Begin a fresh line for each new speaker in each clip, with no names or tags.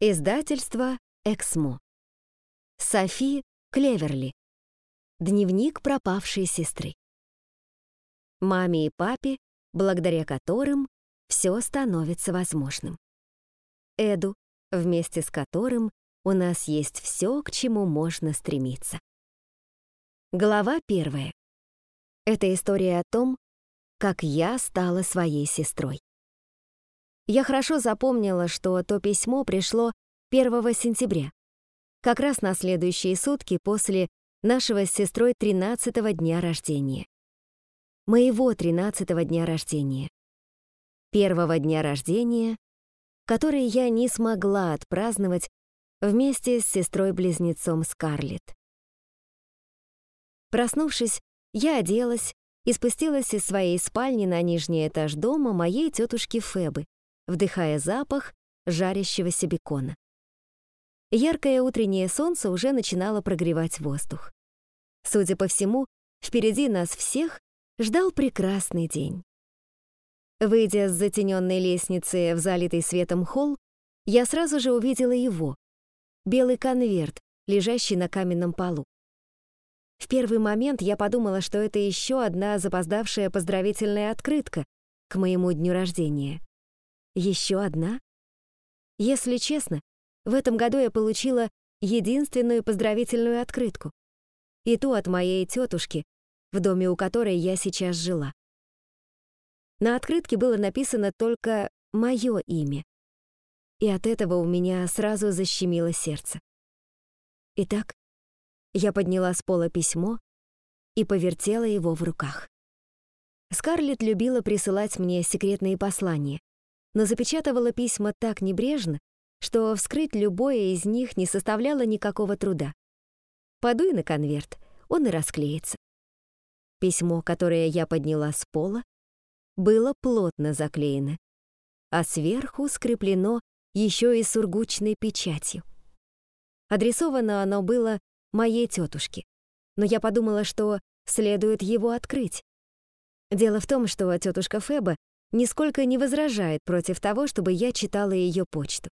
Издательство «Эксмо». Софи Клеверли. Дневник пропавшей сестры. Маме и папе, благодаря которым все становится возможным. Эду, вместе с которым у нас есть все, к чему можно стремиться. Глава первая. Это история о том, как я стала своей сестрой. Я хорошо запомнила, что то письмо пришло 1 сентября, как раз на следующие сутки после нашего с сестрой 13-го дня рождения. Моего 13-го дня рождения. Первого дня рождения, который я не смогла отпраздновать вместе с сестрой-близнецом Скарлетт. Проснувшись, я оделась и спустилась из своей спальни на нижний этаж дома моей тетушки Фебы, вдыхая запах жарящегося бекона. Яркое утреннее солнце уже начинало прогревать воздух. Судя по всему, впереди нас всех ждал прекрасный день. Выйдя с затененной лестницы в залитый светом холл, я сразу же увидела его, белый конверт, лежащий на каменном полу. В первый момент я подумала, что это еще одна запоздавшая поздравительная открытка к моему дню рождения. Еще одна? Если честно, в этом году я получила единственную поздравительную открытку. И ту от моей тетушки, в доме у которой я сейчас жила. На открытке было написано только мое имя. И от этого у меня сразу защемило сердце. Итак, я подняла с пола письмо и повертела его в руках. Скарлетт любила присылать мне секретные послания но запечатывала письма так небрежно, что вскрыть любое из них не составляло никакого труда. Подуй на конверт, он и расклеится. Письмо, которое я подняла с пола, было плотно заклеено, а сверху скреплено еще и сургучной печатью. Адресовано оно было моей тетушке, но я подумала, что следует его открыть. Дело в том, что тетушка Феба нисколько не возражает против того, чтобы я читала ее почту.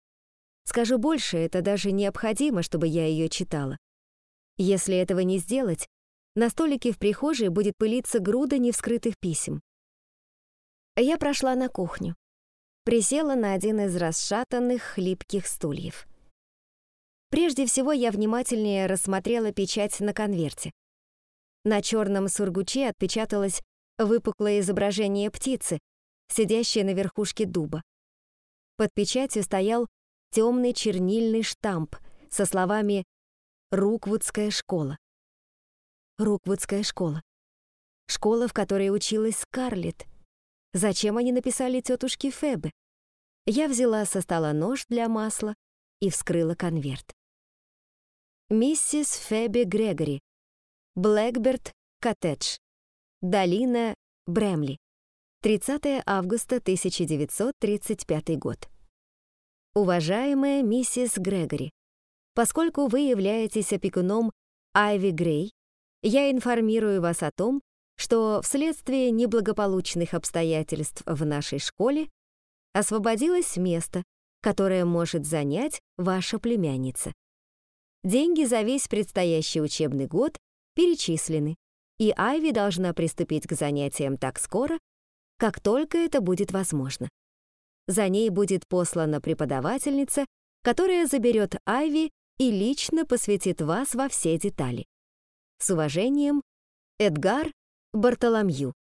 Скажу больше, это даже необходимо, чтобы я ее читала. Если этого не сделать, на столике в прихожей будет пылиться груда невскрытых писем. Я прошла на кухню. Присела на один из расшатанных хлипких стульев. Прежде всего я внимательнее рассмотрела печать на конверте. На черном сургуче отпечаталось выпуклое изображение птицы, сидящая на верхушке дуба. Под печатью стоял темный чернильный штамп со словами «Руквудская школа». Руквудская школа. Школа, в которой училась Скарлетт. Зачем они написали тетушке Фебе? Я взяла со стола нож для масла и вскрыла конверт. Миссис Феби Грегори. Блэкберт Коттедж. Долина Бремли. 30 августа 1935 год. Уважаемая миссис Грегори, поскольку вы являетесь опекуном Айви Грей, я информирую вас о том, что вследствие неблагополучных обстоятельств в нашей школе освободилось место, которое может занять ваша племянница. Деньги за весь предстоящий учебный год перечислены, и Айви должна приступить к занятиям так скоро, как только это будет возможно. За ней будет послана преподавательница, которая заберет Айви и лично посвятит вас во все детали. С уважением, Эдгар Бартоломью,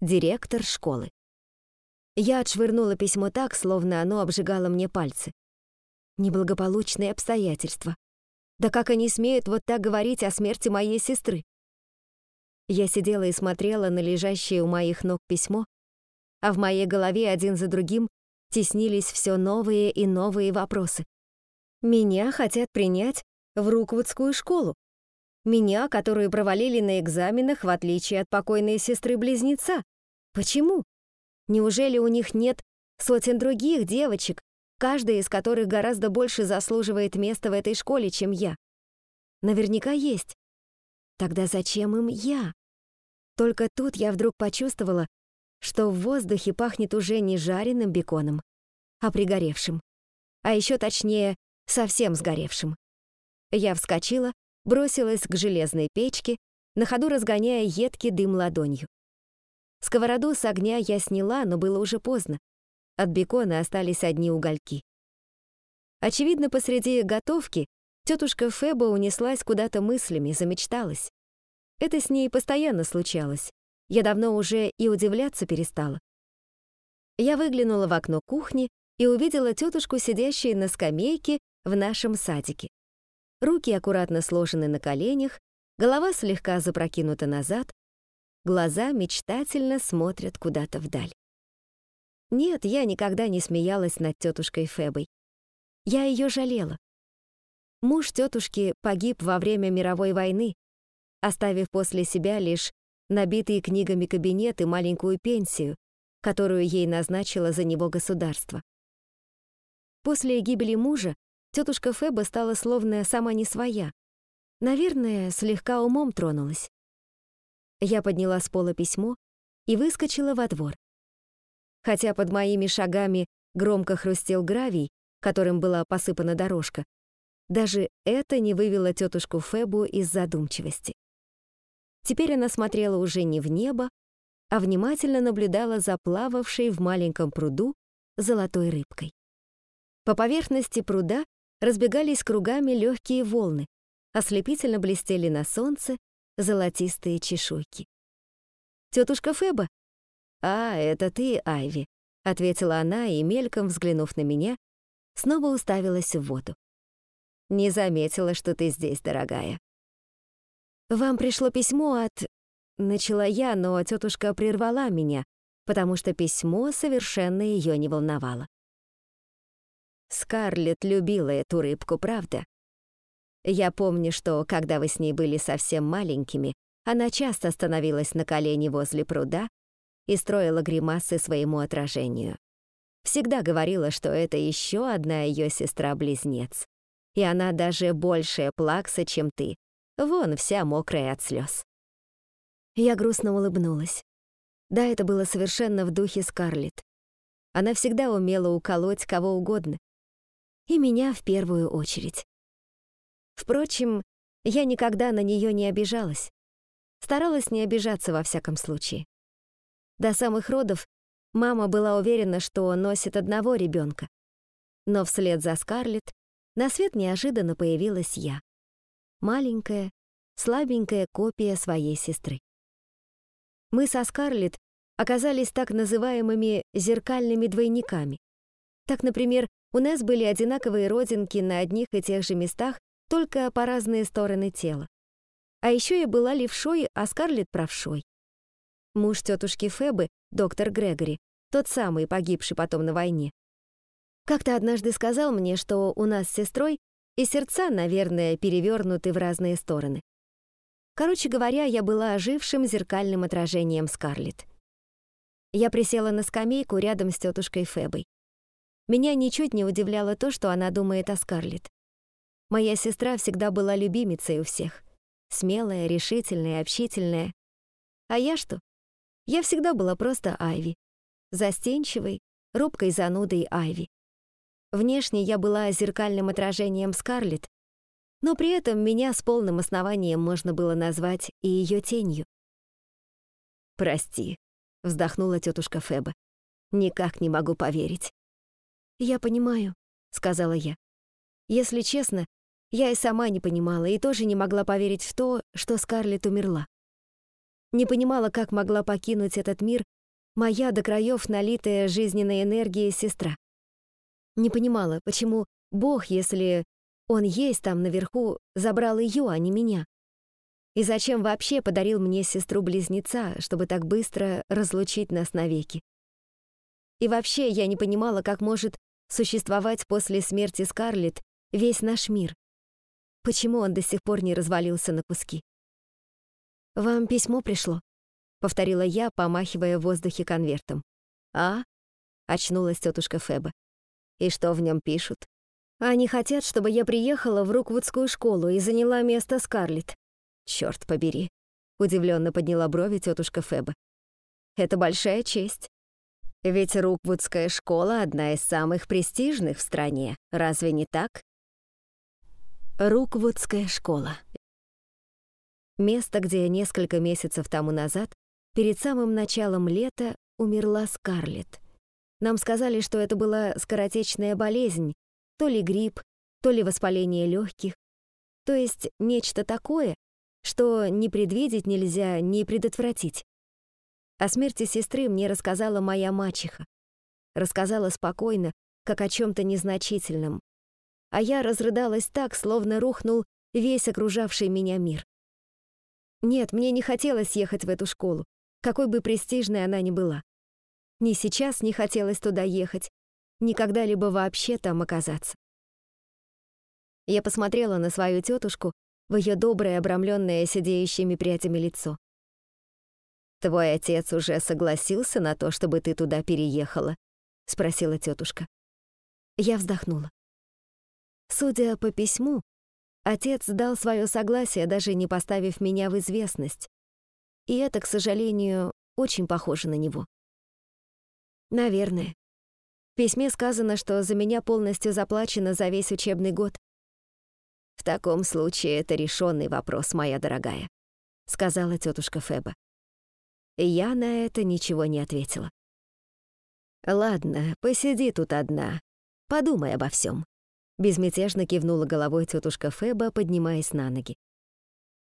директор школы. Я отшвырнула письмо так, словно оно обжигало мне пальцы. Неблагополучные обстоятельства. Да как они смеют вот так говорить о смерти моей сестры? Я сидела и смотрела на лежащее у моих ног письмо, а в моей голове один за другим теснились все новые и новые вопросы. Меня хотят принять в Руквудскую школу. Меня, которую провалили на экзаменах, в отличие от покойной сестры-близнеца. Почему? Неужели у них нет сотен других девочек, каждая из которых гораздо больше заслуживает места в этой школе, чем я? Наверняка есть. Тогда зачем им я? Только тут я вдруг почувствовала, что в воздухе пахнет уже не жареным беконом, а пригоревшим. А еще точнее, совсем сгоревшим. Я вскочила, бросилась к железной печке, на ходу разгоняя едкий дым ладонью. Сковороду с огня я сняла, но было уже поздно. От бекона остались одни угольки. Очевидно, посреди готовки тетушка Феба унеслась куда-то мыслями, замечталась. Это с ней постоянно случалось. Я давно уже и удивляться перестала. Я выглянула в окно кухни и увидела тетушку, сидящую на скамейке в нашем садике. Руки аккуратно сложены на коленях, голова слегка запрокинута назад, глаза мечтательно смотрят куда-то вдаль. Нет, я никогда не смеялась над тетушкой Фебой. Я ее жалела. Муж тетушки погиб во время мировой войны, оставив после себя лишь набитые книгами кабинет и маленькую пенсию, которую ей назначило за него государство. После гибели мужа тетушка Феба стала словно сама не своя. Наверное, слегка умом тронулась. Я подняла с пола письмо и выскочила во двор. Хотя под моими шагами громко хрустел гравий, которым была посыпана дорожка, даже это не вывело тетушку Фебу из задумчивости. Теперь она смотрела уже не в небо, а внимательно наблюдала за плававшей в маленьком пруду золотой рыбкой. По поверхности пруда разбегались кругами легкие волны, ослепительно блестели на солнце золотистые чешуйки. «Тетушка Феба?» «А, это ты, Айви», — ответила она и, мельком взглянув на меня, снова уставилась в воду. «Не заметила, что ты здесь, дорогая». «Вам пришло письмо от...» Начала я, но тетушка прервала меня, потому что письмо совершенно ее не волновало. Скарлетт любила эту рыбку, правда? Я помню, что, когда вы с ней были совсем маленькими, она часто становилась на колени возле пруда и строила гримасы своему отражению. Всегда говорила, что это еще одна ее сестра-близнец. И она даже большая плакса, чем ты. Вон вся мокрая от слез. Я грустно улыбнулась. Да, это было совершенно в духе Скарлетт. Она всегда умела уколоть кого угодно. И меня в первую очередь. Впрочем, я никогда на нее не обижалась. Старалась не обижаться во всяком случае. До самых родов мама была уверена, что носит одного ребенка. Но вслед за Скарлетт на свет неожиданно появилась я. Маленькая, слабенькая копия своей сестры. Мы со Скарлетт оказались так называемыми зеркальными двойниками. Так, например, у нас были одинаковые родинки на одних и тех же местах только по разные стороны тела. А еще я была левшой, а Скарлетт правшой. Муж тетушки Фебы, доктор Грегори, тот самый, погибший потом на войне, как-то однажды сказал мне, что у нас с сестрой и сердца, наверное, перевернуты в разные стороны. Короче говоря, я была ожившим зеркальным отражением Скарлетт. Я присела на скамейку рядом с тетушкой Фебой. Меня ничуть не удивляло то, что она думает о Скарлетт. Моя сестра всегда была любимицей у всех. Смелая, решительная, общительная. А я что? Я всегда была просто Айви. Застенчивой, робкой занудой Айви. Внешне я была зеркальным отражением Скарлетт, но при этом меня с полным основанием можно было назвать и ее тенью. «Прости», — вздохнула тетушка Феба. «Никак не могу поверить». «Я понимаю», — сказала я. «Если честно, я и сама не понимала и тоже не могла поверить в то, что Скарлетт умерла. Не понимала, как могла покинуть этот мир моя до краев налитая жизненной энергией сестра. Не понимала, почему Бог, если Он есть там наверху, забрал ее, а не меня. И зачем вообще подарил мне сестру-близнеца, чтобы так быстро разлучить нас навеки? И вообще я не понимала, как может существовать после смерти Скарлетт весь наш мир. Почему он до сих пор не развалился на куски? «Вам письмо пришло?» — повторила я, помахивая в воздухе конвертом. «А?» — очнулась тетушка Феба. «И что в нем пишут?» «Они хотят, чтобы я приехала в Руквудскую школу и заняла место Скарлетт». «Чёрт побери!» — удивленно подняла брови тетушка Феба. «Это большая честь. Ведь Руквудская школа — одна из самых престижных в стране, разве не так?» Руквудская школа. Место, где несколько месяцев тому назад, перед самым началом лета, умерла Скарлетт. Нам сказали, что это была скоротечная болезнь, то ли грипп, то ли воспаление легких, то есть нечто такое, что ни предвидеть нельзя, ни предотвратить. О смерти сестры мне рассказала моя мачеха. Рассказала спокойно, как о чем то незначительном, а я разрыдалась так, словно рухнул весь окружавший меня мир. Нет, мне не хотелось ехать в эту школу, какой бы престижной она ни была. Ни сейчас не хотелось туда ехать, ни когда-либо вообще там оказаться. Я посмотрела на свою тетушку в ее доброе, обрамленное сидеющими прядями лицо. «Твой отец уже согласился на то, чтобы ты туда переехала?» — спросила тетушка. Я вздохнула. Судя по письму, отец дал свое согласие, даже не поставив меня в известность. И это, к сожалению, очень похоже на него. Наверное. В письме сказано, что за меня полностью заплачено за весь учебный год. В таком случае это решенный вопрос, моя дорогая, сказала тетушка Феба. Я на это ничего не ответила. Ладно, посиди тут одна, подумай обо всем. Безмятежно кивнула головой тетушка Феба, поднимаясь на ноги.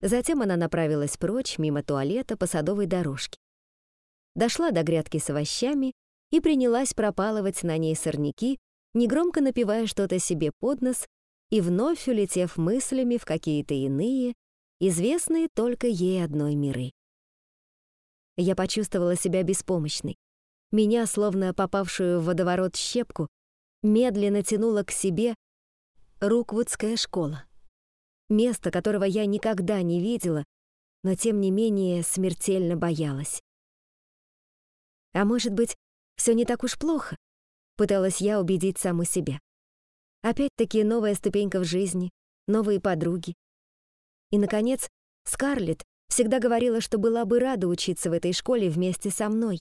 Затем она направилась прочь, мимо туалета, по садовой дорожке. Дошла до грядки с овощами и принялась пропалывать на ней сорняки, негромко напивая что-то себе под нос и вновь улетев мыслями в какие-то иные, известные только ей одной миры. Я почувствовала себя беспомощной. Меня, словно попавшую в водоворот щепку, медленно тянуло к себе Руквудская школа. Место, которого я никогда не видела, но тем не менее смертельно боялась. А может быть, все не так уж плохо? Пыталась я убедить саму себя. Опять-таки новая ступенька в жизни, новые подруги. И, наконец, Скарлетт всегда говорила, что была бы рада учиться в этой школе вместе со мной.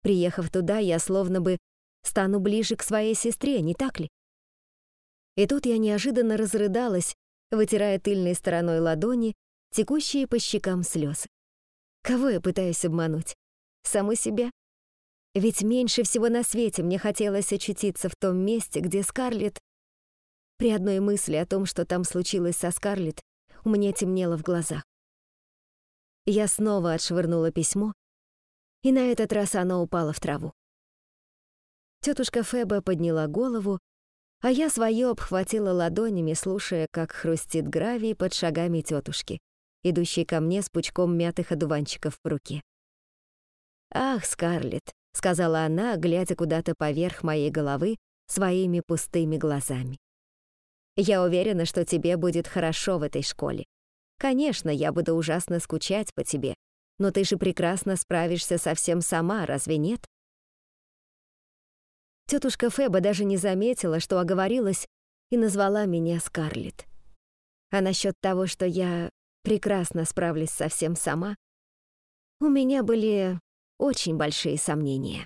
Приехав туда, я словно бы стану ближе к своей сестре, не так ли? И тут я неожиданно разрыдалась, вытирая тыльной стороной ладони текущие по щекам слезы. Кого я пытаюсь обмануть? Саму себя? Ведь меньше всего на свете мне хотелось очутиться в том месте, где Скарлетт... При одной мысли о том, что там случилось со Скарлетт, у меня темнело в глазах. Я снова отшвырнула письмо, и на этот раз оно упало в траву. Тетушка Феба подняла голову а я свое обхватила ладонями, слушая, как хрустит гравий под шагами тетушки, идущей ко мне с пучком мятых одуванчиков в руке. «Ах, Скарлетт», — сказала она, глядя куда-то поверх моей головы своими пустыми глазами. «Я уверена, что тебе будет хорошо в этой школе. Конечно, я буду ужасно скучать по тебе, но ты же прекрасно справишься совсем сама, разве нет?» Тетушка Феба даже не заметила, что оговорилась, и назвала меня Скарлетт. А насчет того, что я прекрасно справлюсь совсем сама, у меня были очень большие сомнения.